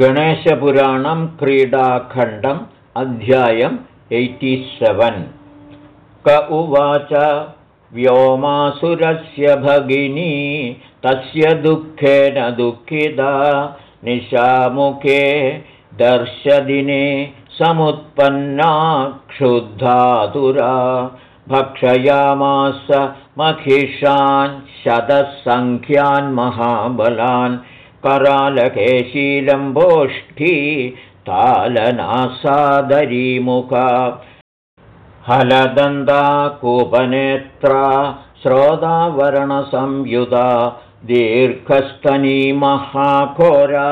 गणेशपुराणं क्रीडाखण्डम् अध्यायम् eighty seven. क उवाच व्योमासुरस्य भगिनी तस्य दुःखेन दुःखिता निशामुखे दर्शदिने समुत्पन्ना क्षुद्धातुरा। भक्षयामास महिषान् शतसङ्ख्यान् महाबलान् करालकेशीलम्बोष्ठी तालनासादरीमुखा। हलदन्दा कूपनेत्रा श्रोतावर्णसंयुधा दीर्घस्तनी महाघोरा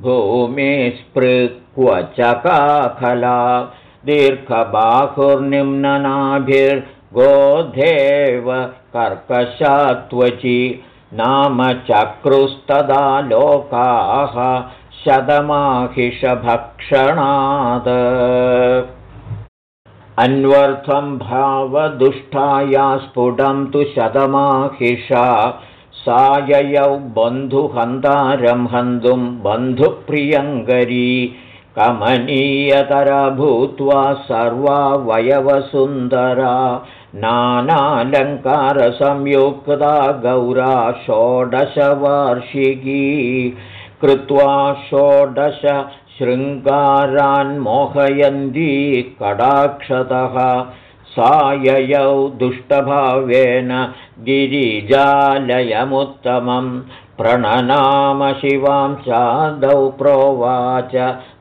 भूमिस्पृक्वचकाखला दीर्घबाहुर्निम्ननाभिर्गोधेव कर्कशात्वचि नाम चक्रुस्तदा लोकाः शतमाहिषभक्षणात्। अन्वर्थं भावदुष्टाया स्फुटं तु शतमाहिषा। सा ययौ बन्धुहन्तारं हन्तुं बन्धुप्रियङ्करी कमनीयतरा भूत्वा सर्वा वयवसुन्दरा नानालङ्कारसंयुक्ता गौरा षोडशवार्षिकी। कृत्वा षोडश शृङ्गारान्मोहयन्ती कडाक्षतः सा ययौ दुष्टभावेन गिरिजालयमुत्तमं। प्रणनाम शिवां चादौ प्रोवाच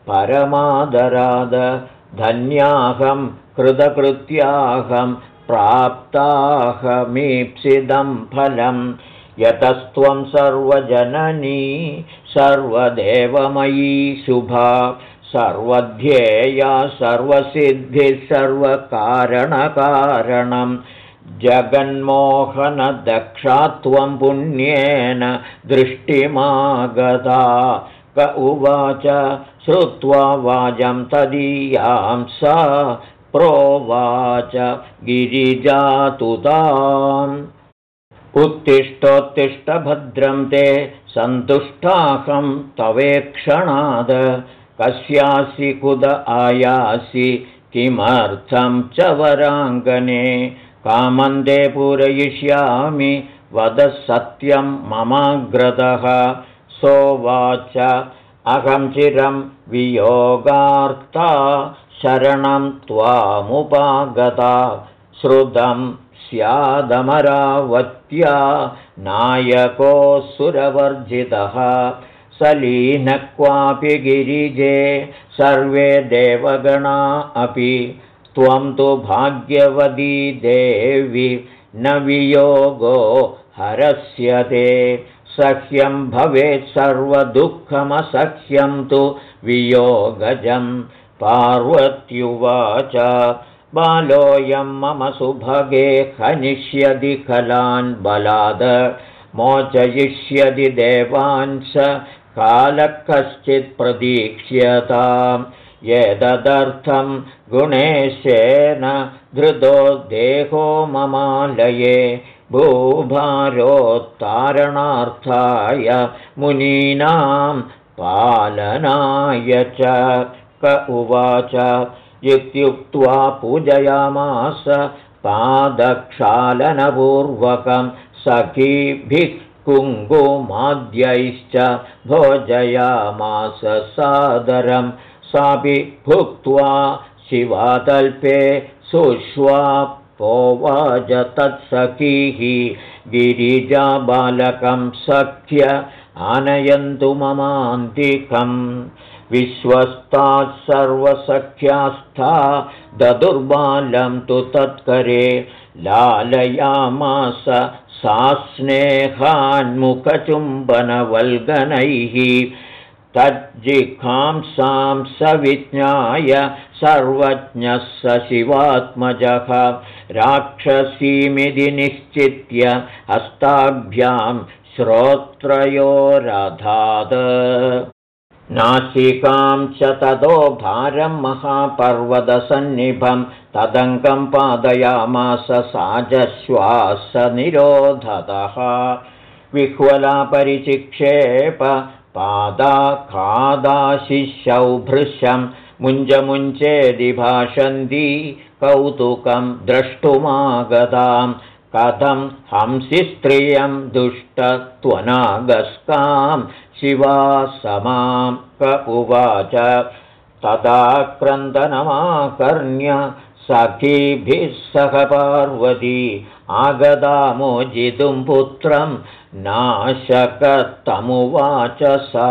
परमादराद धन्याहं कृतकृत्याहं प्राप्ताहमीप्सिदं फलम् यतस्त्वं सर्वजननी सर्वदेवमयी शुभा। सर्वध्येया सर्वसिद्धिः सर्वकारणकारणं। जगन्मोहनदक्षा त्वं पुण्येन दृष्टिमागता। क उवाच श्रुत्वा वाजं तदीयां सा प्रोवाच गिरिजातुताम्। उत्तिष्ठोत्तिष्ठभद्रं ते सन्तुष्टाहं तवेक्षणाद। कस्यासि कुद आयासि किमर्थं च वराङ्गने? कामन्दे पूरयिष्यामि वद सत्यं ममाग्रतः। सोवाच अहं चिरं वियोगार्ता शरणं त्वामुपागता श्रुतं स्यादमरावत्या नायकोऽसुरवर्जितः सलीनः क्वापि गिरिजे सर्वे देवगणा अपि त्वं तु भाग्यवती देवि न वियोगो हरस्यते सह्यं भवेत् सर्वदुःखमसह्यं तु वियोगजं। पार्वत्युवाच बालोऽयं मम सुभगे हनिष्यदि खलान् बलाद मोचयिष्यति देवांश कालः कश्चित् प्रतीक्ष्यताम् एतदर्थं गुणेशेन धृतो देहो ममालये भूभारोत्तारणार्थाय मुनीनां पालनाय च क उवाच। इत्युक्त्वा पूजयामास पादक्षालनपूर्वकं सखीभिः कुङ्कुमाद्यैश्च भोजयामास सादरं। सापि भुक्त्वा शिवातल्पे सुष्वापोवाच तत्सखीः गिरिजाबालकं सख्य आनयन्तु ममान्तिकम् विश्वस्तात् सर्वसख्यास्था ददुर्बालं तु तत्करे लालयामास सा स्नेहान्मुखचुम्बनवल्गनैः तज्जिखांसां स विज्ञाय सर्वज्ञः स शिवात्मजः राक्षसीमिति निश्चित्य हस्ताभ्यां श्रोत्रयोरधात् नासिकां च ततो भारं महापर्वतसन्निभं तदङ्गं पादयामास साजश्वासनिरोधतः। विह्वला परिचिक्षेप पादा खादाशिशौ भृशं मुञ्जमुञ्चेदि भाषन्ति कौतुकं द्रष्टुमागतां कथं हंसिस्त्रियं दुष्टत्वनागस्कां शिवा समां क उवाच तदा क्रन्दनमाकर्ण्य सखीभिः सह पार्वती आगदामोजितुं पुत्रं नाशकतमुवाच सा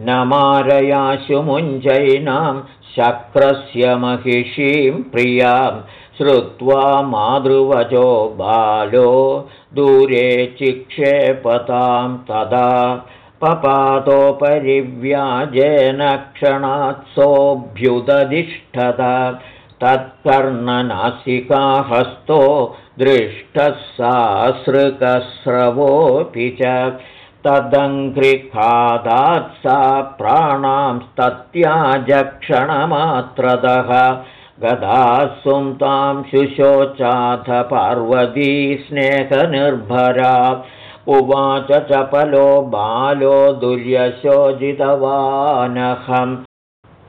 न मारयाशु मुञ्जैनां शक्रस्य महिषीं प्रियां श्रुत्वा मातृवचो बालो दूरे चिक्षेपतां तदा पपातोपरिव्याजेन क्षणात्सोऽभ्युदधिष्ठत तत्कर्णनासिकाहस्तो दृष्टः सासृकस्रवोऽपि च तदङ्घ्रिखादात् सा प्राणांस्तत्याजक्षणमात्रतः गदासुं तां शुशोचाथ पार्वती स्नेहनिर्भरा। उवाच चपलो बालो दुर्यशोजितवानहम्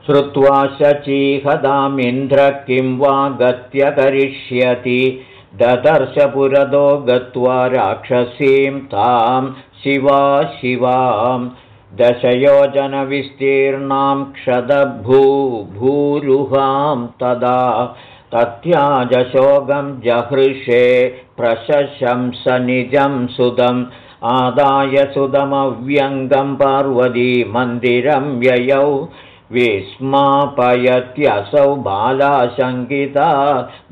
श्रुत्वा शचीहदामिन्द्र किं वा गत्य करिष्यति। ददर्शपुरदो गत्वा राक्षसीं तां शिवा शिवां। दशयोजनविस्तीर्णां क्षदभूभूरुहां तदा। तत्याजशोगं जहृषे प्रशशंसनिजं सुदम्। आदाय सुदमव्यङ्गं पार्वतीमन्दिरं ययौ विस्मापयत्यसौ बालाशङ्किता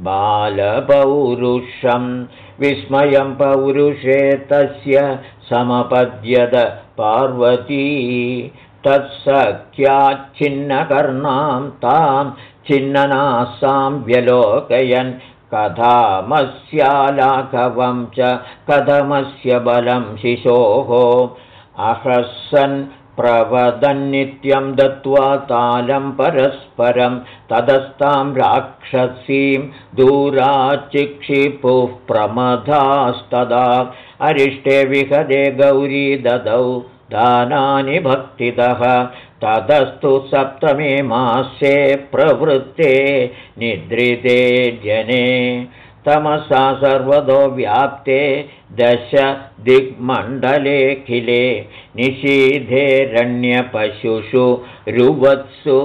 बालपौरुषं विस्मयं पौरुषे तस्य समपद्यत पार्वती। तत्सख्याच्छिन्नकर्णां तां छिन्ननासां व्यलोकयन्। कथमस्यालाघवं च कथमस्य बलं शिशोः। अहसन् प्रवदन्नित्यं दत्त्वा तालं परस्परं तदस्तां राक्षसीं दूराचिक्षिपुः प्रमदास्तदा। अरिष्टे विहदे गौरी ददौ दानानि भक्तितः। ततस्तु सप्तमे मासे प्रवृत्ते निद्रिते जने तमसा सर्वतो व्याप्ते दश दिग्मण्डलेऽखिले निषीधेरण्यपशुषु रुवत्सु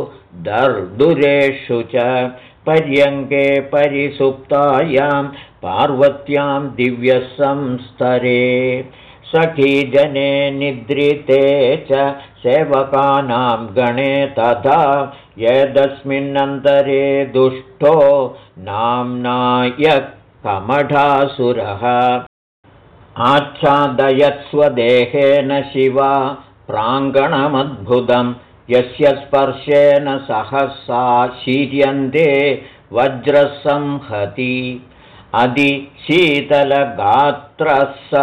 दर्दुरेषु च पर्यङ्के परिसुप्तायां पार्वत्यां दिव्यसंस्तरे सखीजने निद्रिते च सेवकानां गणे तथा यदस्मिन्नन्तरे दुष्टो नाम्नाय कमठासुरः आच्छादयत्स्वदेहेन शिवा प्राङ्गणमद्भुतं यस्य स्पर्शेन सहसा शीर्यन्ते वज्रसंहति। अधिशीतलगात्रः स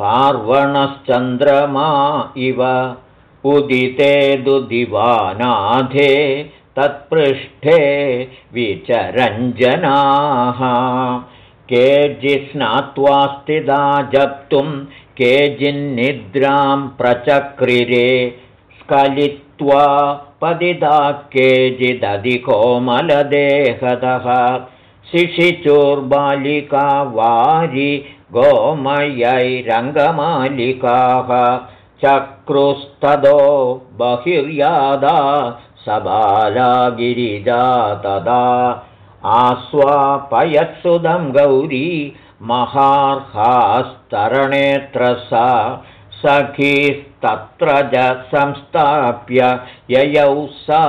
पार्वणश्चन्द्रमा इव उदिते दुदिवानाधे तत्पृष्ठे विचरञ्जनाः। केचिस्नात्वा स्थिता जप्तुं केचिन्निद्रां प्रचक्रिरे स्खलित्वा पतिता केचिदधिकोमलदेहतः शिशिचोर्बालिका वारि गोमयैरङ्गमालिकाः चक्रुस्तदो बहिर्यादा सबाला गिरिजा तदा आस्वापयत्सुदं गौरी महार्हास्तरणेऽत्र सा सखीस्तत्र च संस्थाप्य ययौ सा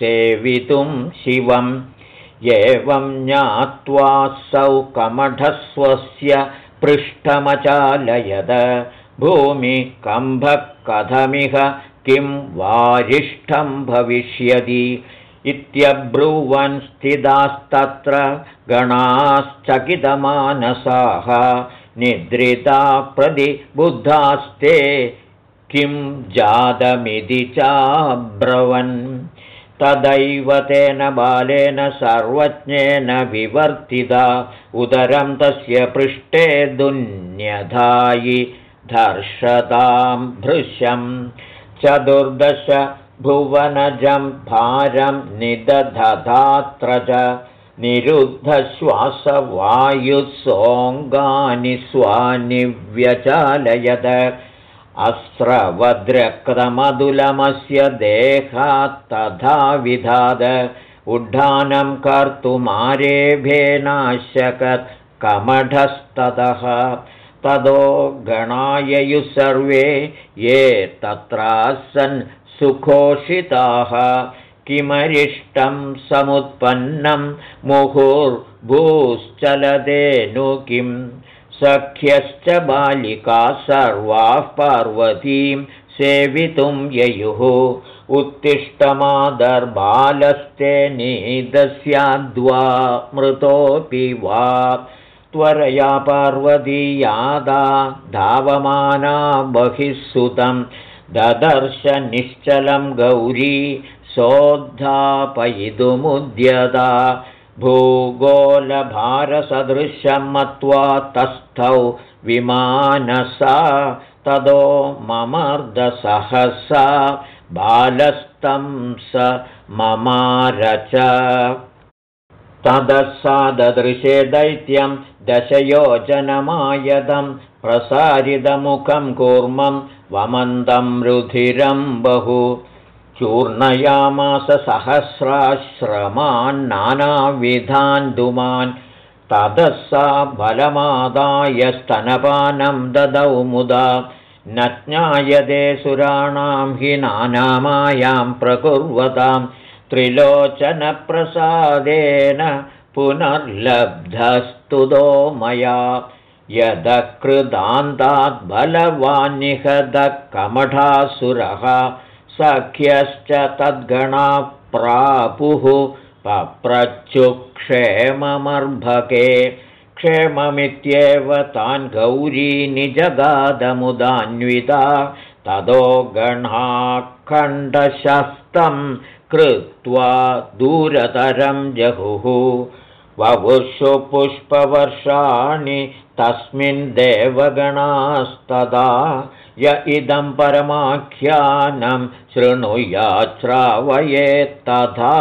सेवितुं शिवम् एवं ज्ञात्वासौ कमठस्वस्य पृष्ठमचालयद। भूमिकम्भः कथमिह किं वारिष्ठं भविष्यति इत्यब्रुवन् स्थितास्तत्र गणाश्चकितमानसाः। निद्रिता प्रतिबुद्धास्ते किं जातमिति चाब्रवन् तदैव तेन बालेन सर्वज्ञेन विवर्तिता। उदरं तस्य पृष्ठे दुन्यधायि धर्षतां भृशम् चतुर्दश भुवनजं भारं निदधधात्र च। निरुद्धश्वासवायुसोऽङ्गानि स्वानि व्यचालयत अस्रवद्रक्रमदुलमस्य देहात्तथा विधाद। उड्डानं कर्तुमारेभेनाशकत् कमठस्ततः। ततो गणाययुः सर्वे ये तत्रासन् सुघोषिताः किमरिष्टं समुत्पन्नं मुहुर्भूश्चलदे नु किम् सख्यश्च बालिका सर्वाः पार्वतीं सेवितुं ययुः। उत्तिष्ठमादर्बालस्ते नीदस्याद्वा मृतोऽपि वा। त्वरया पार्वतीयादा धावमाना बहिः सुतं ददर्श निश्चलं गौरी सोद्धापयितुमुद्यता भूगोलभारसदृशं मत्वा तस्थौ विमानसा तदो ममर्दसहसा बालस्तं स ममारच। तदसाददृशे दैत्यं दशयोजनमायदं प्रसारितमुखं कूर्मं वमन्दं रुधिरं बहु। चूर्णयामास सहस्राश्रमान् धुमान् ततः सा बलमादाय स्तनपानं ददौ मुदा न ज्ञायते सुराणां हि नानामायां प्रकुर्वतां त्रिलोचनप्रसादेन पुनर्लब्धस्तुतो मया। यदकृदान्ताद्बलवान्निहदकमठासुरः सख्यश्च तद्गणा प्रापुः पप्रच्युक्षेममर्भके क्षेममित्येव तान् गौरी निजगादमुदान्विता। ततो गणाखण्डशस्तं कृत्वा दूरतरं जहुः ववुषु पुष्पवर्षाणि तस्मिन् देवगणास्तदा य इदं परमाख्यानं शृणुयाच्छ्रावयेत्तथा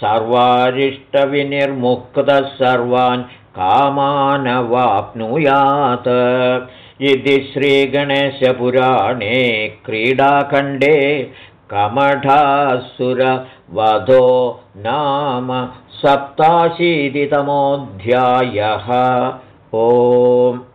सर्वारिष्टविनिर्मुक्तः सर्वान् कामानवाप्नुयात्। इति श्रीगणेशपुराणे क्रीडाखण्डे कमठासुरवधो नाम सप्ताशीतितमोऽध्यायः. ओम्